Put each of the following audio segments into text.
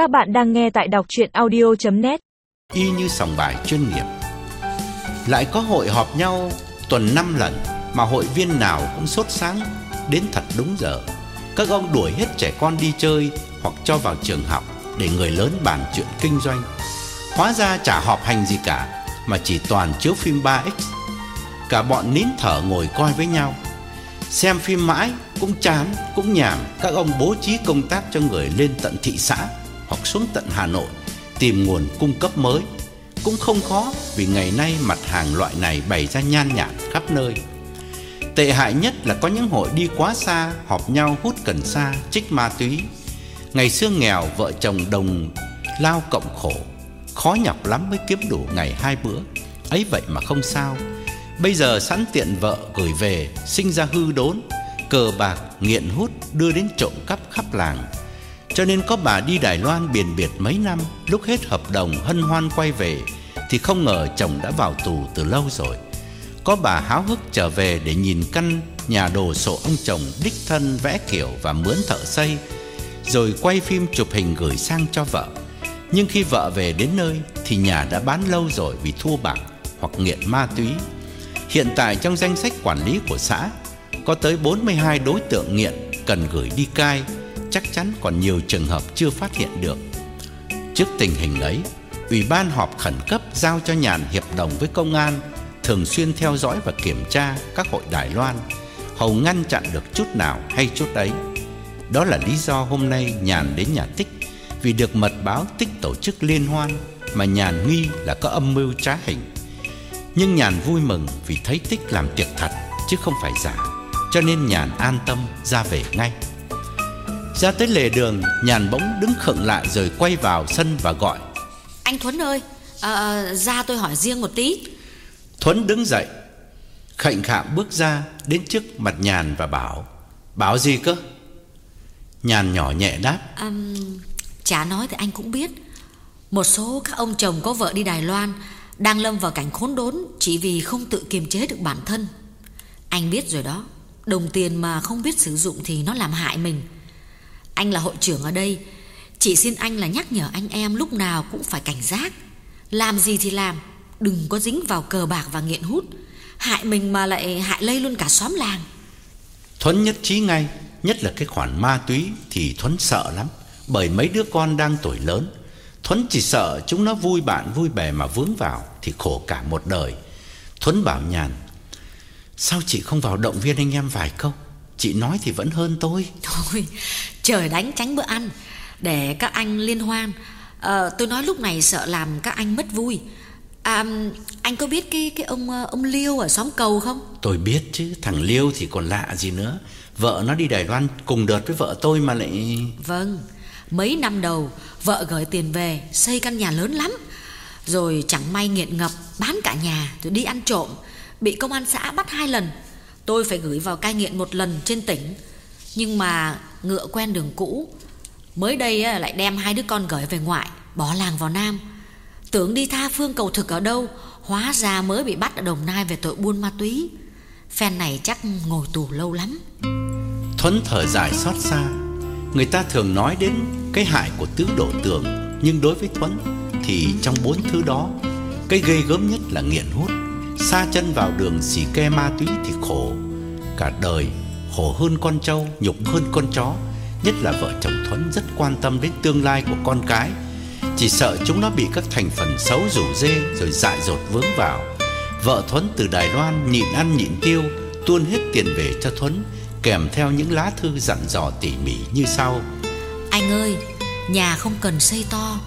Các bạn đang nghe tại đọc chuyện audio.net y như sòng bài chuyên nghiệp. Lại có hội họp nhau tuần 5 lần mà hội viên nào cũng sốt sáng đến thật đúng giờ. Các ông đuổi hết trẻ con đi chơi hoặc cho vào trường học để người lớn bàn chuyện kinh doanh. Hóa ra chả họp hành gì cả mà chỉ toàn chiếu phim 3X. Cả bọn nín thở ngồi coi với nhau. Xem phim mãi cũng chán, cũng nhàm, các ông bố trí công tác cho người lên tận thị xã hoặc xuống tận Hà Nội tìm nguồn cung cấp mới. Cũng không khó vì ngày nay mặt hàng loại này bày ra nhan nhản khắp nơi. Tệ hại nhất là có những hội đi quá xa, họp nhau hút cần sa, trích ma túy. Ngày xưa nghèo vợ chồng đồng lao cộng khổ, khó nhọc lắm mới kiếm đủ ngày hai bữa. Ấy vậy mà không sao. Bây giờ sẵn tiện vợ gửi về, sinh ra hư đốn, cờ bạc, nghiện hút đưa đến trộm cắp khắp làng. Cho nên có bà đi Đài Loan biển biệt mấy năm, lúc hết hợp đồng hân hoan quay về thì không ngờ chồng đã vào tù từ lâu rồi. Có bà háo hức trở về để nhìn căn nhà đồ sộ ông chồng đích thân vẽ kiểu và mướn thợ xây, rồi quay phim chụp hình gửi sang cho vợ. Nhưng khi vợ về đến nơi thì nhà đã bán lâu rồi vì thua bạc hoặc nghiện ma túy. Hiện tại trong danh sách quản lý của xã có tới 42 đối tượng nghiện cần gửi đi cai, chắc chắn còn nhiều trường hợp chưa phát hiện được. Trước tình hình ấy, Ủy ban họp khẩn cấp giao cho Nhàn hiệp đồng với công an thường xuyên theo dõi và kiểm tra các hội Đài Loan, hầu ngăn chặn được chút nào hay chút ấy. Đó là lý do hôm nay Nhàn đến nhà Tích vì được mật báo Tích tổ chức liên hoan mà Nhàn nghi là có âm mưu trá hình. Nhưng Nhàn vui mừng vì thấy Tích làm tiệc thật chứ không phải giả, cho nên Nhàn an tâm ra về ngay. Ra tới lề đường, Nhàn bỗng đứng khựng lại rồi quay vào sân và gọi. Anh Thuấn ơi, à, ra tôi hỏi riêng một tí. Thuấn đứng dậy, khệnh khạng bước ra đến trước mặt Nhàn và bảo. Bảo gì cơ? Nhàn nhỏ nhẹ đáp. À, chả nói thì anh cũng biết. Một số các ông chồng có vợ đi Đài Loan đang lâm vào cảnh khốn đốn chỉ vì không tự kiềm chế được bản thân. Anh biết rồi đó, đồng tiền mà không biết sử dụng thì nó làm hại mình. Anh là hội trưởng ở đây, chỉ xin anh là nhắc nhở anh em lúc nào cũng phải cảnh giác. Làm gì thì làm, đừng có dính vào cờ bạc và nghiện hút, hại mình mà lại hại lây luôn cả xóm làng. Thuấn nhất trí ngay, nhất là cái khoản ma túy thì Thuấn sợ lắm, bởi mấy đứa con đang tuổi lớn. Thuấn chỉ sợ chúng nó vui bạn vui bè mà vướng vào thì khổ cả một đời. Thuấn bảo Nhàn, sao chị không vào động viên anh em vài câu? Chị nói thì vẫn hơn tôi. Thôi, trời đánh tránh bữa ăn để các anh liên hoan. À, tôi nói lúc này sợ làm các anh mất vui. À, anh có biết cái cái ông ông Liêu ở xóm cầu không? Tôi biết chứ, thằng Liêu thì còn lạ gì nữa. Vợ nó đi Đài Loan cùng đợt với vợ tôi mà lại Vâng, mấy năm đầu vợ gửi tiền về xây căn nhà lớn lắm. Rồi chẳng may nghiện ngập, bán cả nhà rồi đi ăn trộm, bị công an xã bắt hai lần. Tôi phải gửi vào cai nghiện một lần trên tỉnh. Nhưng mà ngựa quen đường cũ, mới đây lại đem hai đứa con gửi về ngoại, bỏ làng vào Nam. Tưởng đi tha phương cầu thực ở đâu, hóa ra mới bị bắt ở Đồng Nai về tội buôn ma túy. Phen này chắc ngồi tù lâu lắm. Thuấn thở dài xót xa Người ta thường nói đến cái hại của tứ đổ tường Nhưng đối với Thuấn Thì trong bốn thứ đó Cái ghê gớm nhất là nghiện hút Xa chân vào đường xì ke ma túy thì khổ Cả đời khổ hơn con trâu Nhục hơn con chó Nhất là vợ chồng Thuấn rất quan tâm đến tương lai của con cái Chỉ sợ chúng nó bị các thành phần xấu rủ dê Rồi dại dột vướng vào Vợ Thuấn từ Đài Loan nhịn ăn nhịn tiêu Tuôn hết tiền về cho Thuấn kèm theo những lá thư dặn dò tỉ mỉ như sau. Anh ơi, nhà không cần xây to,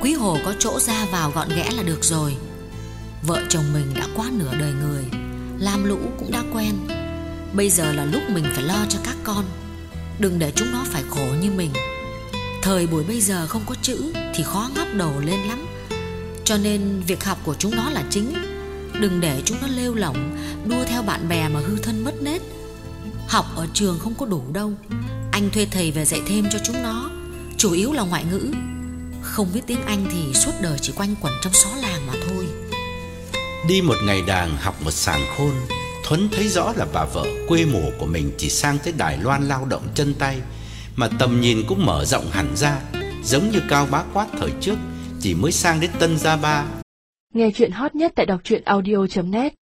quý hồ có chỗ ra vào gọn ghẽ là được rồi. Vợ chồng mình đã quá nửa đời người, lam lũ cũng đã quen. Bây giờ là lúc mình phải lo cho các con, đừng để chúng nó phải khổ như mình. Thời buổi bây giờ không có chữ thì khó ngóc đầu lên lắm. Cho nên việc học của chúng nó là chính. Đừng để chúng nó lêu lỏng, đua theo bạn bè mà hư thân mất nết. Học ở trường không có đủ đâu Anh thuê thầy về dạy thêm cho chúng nó Chủ yếu là ngoại ngữ Không biết tiếng Anh thì suốt đời chỉ quanh quẩn trong xó làng mà thôi Đi một ngày đàng học một sàng khôn Thuấn thấy rõ là bà vợ quê mùa của mình chỉ sang tới Đài Loan lao động chân tay Mà tầm nhìn cũng mở rộng hẳn ra giống như Cao Bá Quát thời trước, chỉ mới sang đến Tân Gia Ba. Nghe chuyện hot nhất tại đọc truyện audio.net